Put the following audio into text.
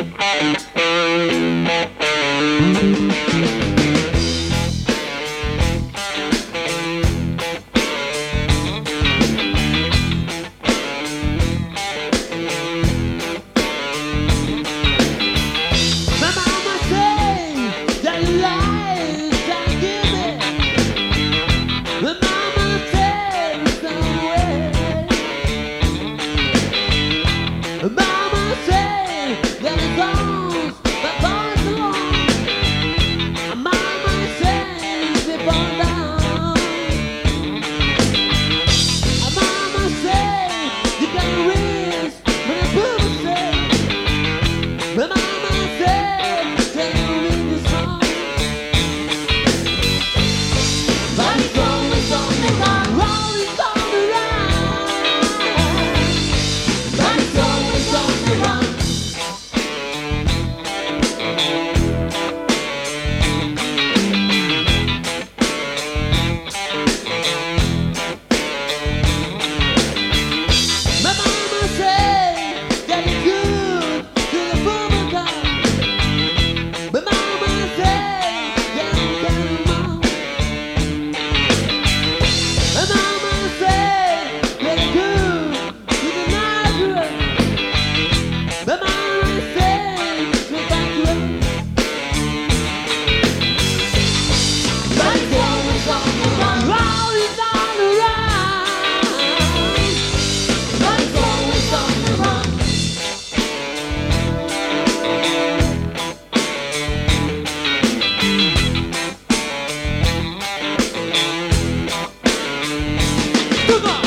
Thank you. Come on.